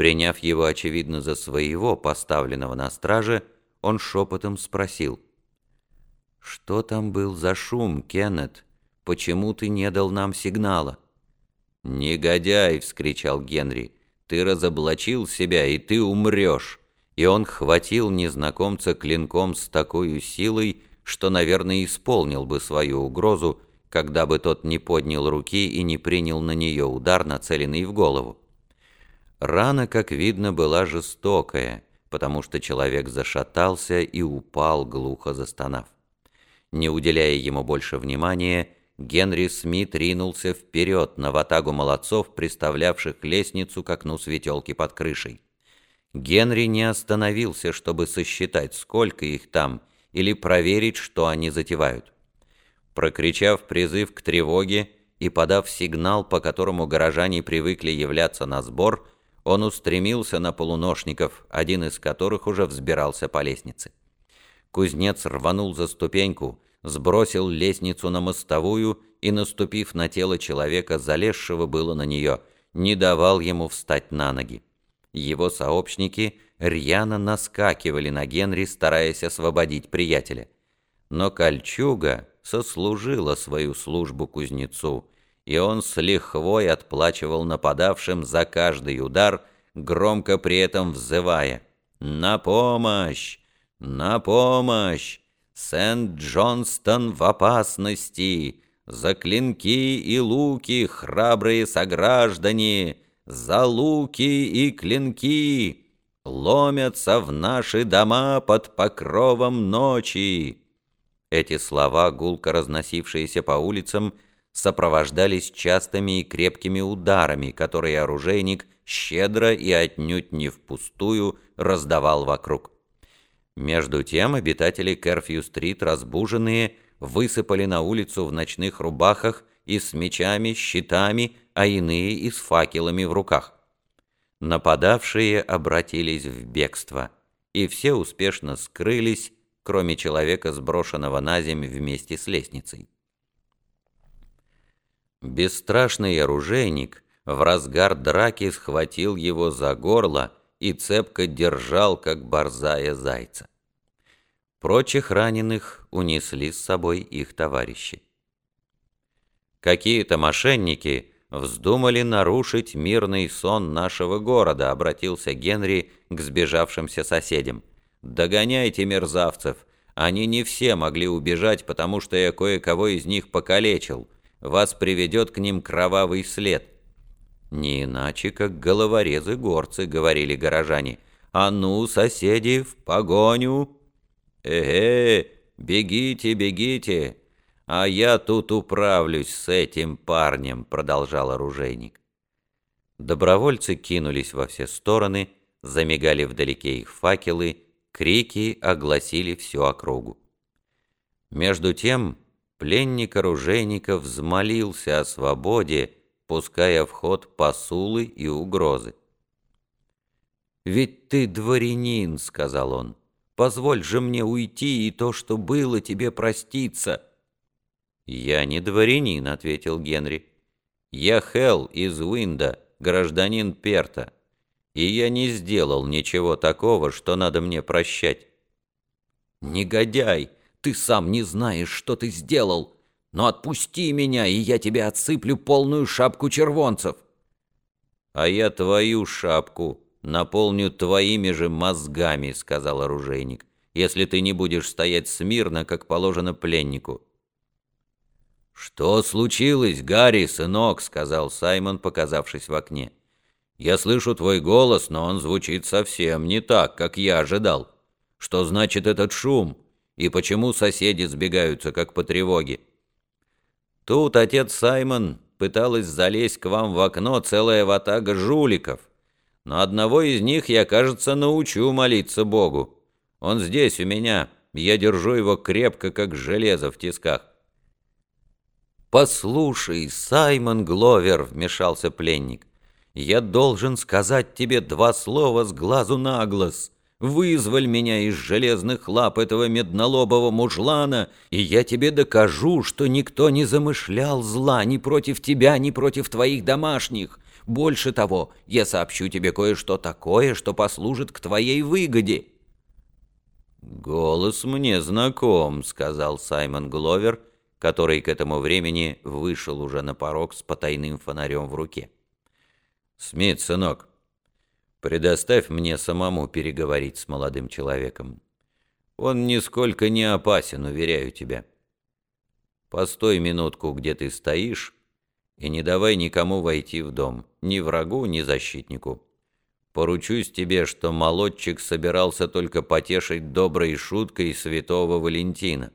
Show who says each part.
Speaker 1: Приняв его, очевидно, за своего, поставленного на страже, он шепотом спросил. «Что там был за шум, Кеннет? Почему ты не дал нам сигнала?» «Негодяй!» — вскричал Генри. «Ты разоблачил себя, и ты умрешь!» И он хватил незнакомца клинком с такой силой, что, наверное, исполнил бы свою угрозу, когда бы тот не поднял руки и не принял на нее удар, нацеленный в голову. Рана, как видно, была жестокая, потому что человек зашатался и упал, глухо застонав. Не уделяя ему больше внимания, Генри Смит ринулся вперед на ватагу молодцов, приставлявших лестницу к окну светелки под крышей. Генри не остановился, чтобы сосчитать, сколько их там, или проверить, что они затевают. Прокричав призыв к тревоге и подав сигнал, по которому горожане привыкли являться на сбор, он устремился на полуношников, один из которых уже взбирался по лестнице. Кузнец рванул за ступеньку, сбросил лестницу на мостовую и, наступив на тело человека, залезшего было на нее, не давал ему встать на ноги. Его сообщники рьяно наскакивали на Генри, стараясь освободить приятеля. Но кольчуга сослужила свою службу кузнецу, и он с лихвой отплачивал нападавшим за каждый удар, громко при этом взывая «На помощь! На помощь! Сент-Джонстон в опасности! За клинки и луки, храбрые сограждане! За луки и клинки! Ломятся в наши дома под покровом ночи!» Эти слова, гулко разносившиеся по улицам, сопровождались частыми и крепкими ударами, которые оружейник щедро и отнюдь не впустую раздавал вокруг. Между тем обитатели Керфью-стрит, разбуженные, высыпали на улицу в ночных рубахах и с мечами, щитами, а иные и с факелами в руках. Нападавшие обратились в бегство, и все успешно скрылись, кроме человека, сброшенного на земь вместе с лестницей. Бесстрашный оружейник в разгар драки схватил его за горло и цепко держал, как борзая зайца. Прочих раненых унесли с собой их товарищи. Какие-то мошенники вздумали нарушить мирный сон нашего города, обратился Генри к сбежавшимся соседям. «Догоняйте мерзавцев! Они не все могли убежать, потому что я кое-кого из них покалечил. Вас приведет к ним кровавый след». «Не иначе, как головорезы-горцы», — говорили горожане. «А ну, соседи, в погоню!» «Эге, бегите, бегите, а я тут управлюсь с этим парнем», — продолжал оружейник. Добровольцы кинулись во все стороны, замигали вдалеке их факелы, крики огласили всю округу. Между тем пленник оружейника взмолился о свободе, пуская в ход посулы и угрозы. «Ведь ты дворянин», — сказал он, — «позволь же мне уйти, и то, что было, тебе проститься». «Я не дворянин», — ответил Генри. «Я Хелл из Уинда, гражданин Перта, и я не сделал ничего такого, что надо мне прощать». «Негодяй, ты сам не знаешь, что ты сделал!» но отпусти меня, и я тебе отсыплю полную шапку червонцев». «А я твою шапку наполню твоими же мозгами», — сказал оружейник, «если ты не будешь стоять смирно, как положено пленнику». «Что случилось, Гарри, сынок?» — сказал Саймон, показавшись в окне. «Я слышу твой голос, но он звучит совсем не так, как я ожидал. Что значит этот шум? И почему соседи сбегаются, как по тревоге?» Тут отец Саймон пыталась залезть к вам в окно целая ватага жуликов. Но одного из них я, кажется, научу молиться Богу. Он здесь у меня, я держу его крепко, как железо в тисках. «Послушай, Саймон Гловер», — вмешался пленник, — «я должен сказать тебе два слова с глазу на глаз». Вызволь меня из железных лап этого меднолобого мужлана, и я тебе докажу, что никто не замышлял зла ни против тебя, ни против твоих домашних. Больше того, я сообщу тебе кое-что такое, что послужит к твоей выгоде». «Голос мне знаком», — сказал Саймон Гловер, который к этому времени вышел уже на порог с потайным фонарем в руке. «Смит, сынок, предоставь мне самому переговорить с молодым человеком. Он нисколько не опасен, уверяю тебя. Постой минутку, где ты стоишь, и не давай никому войти в дом, ни врагу, ни защитнику». Поручусь тебе, что молодчик собирался только потешить доброй шуткой святого Валентина.